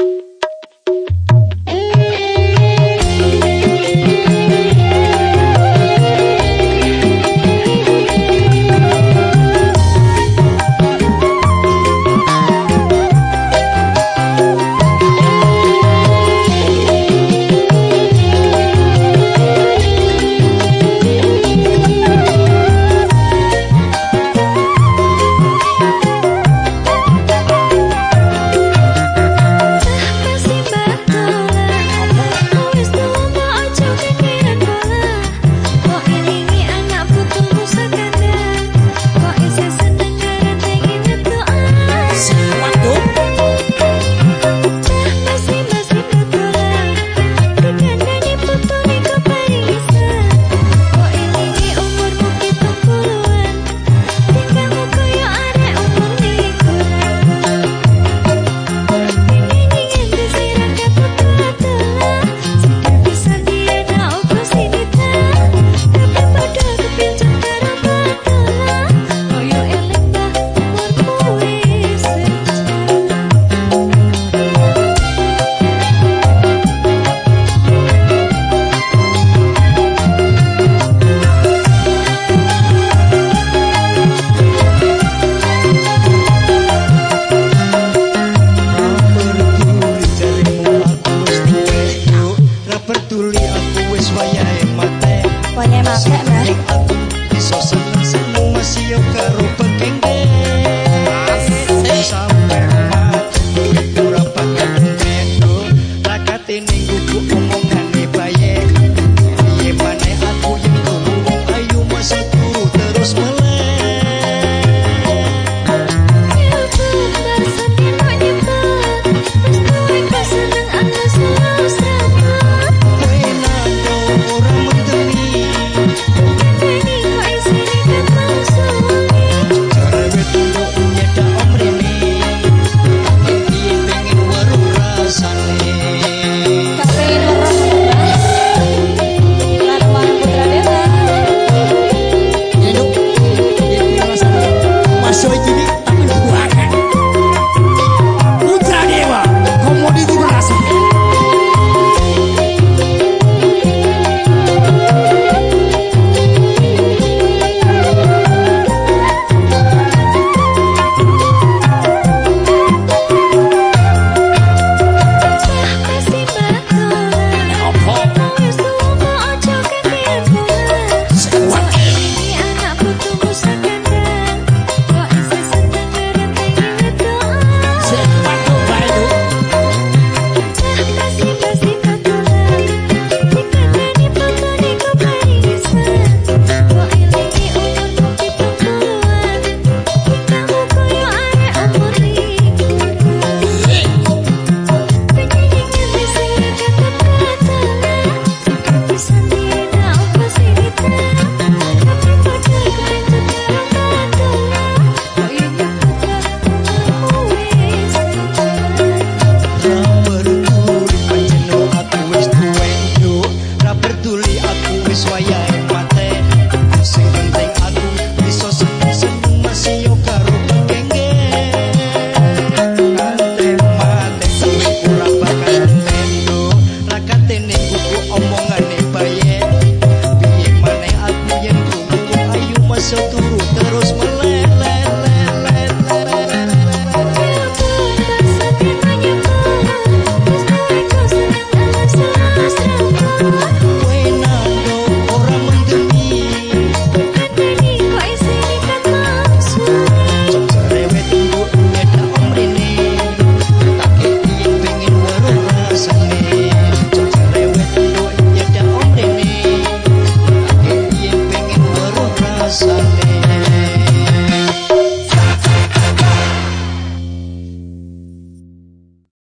you I'm not mad.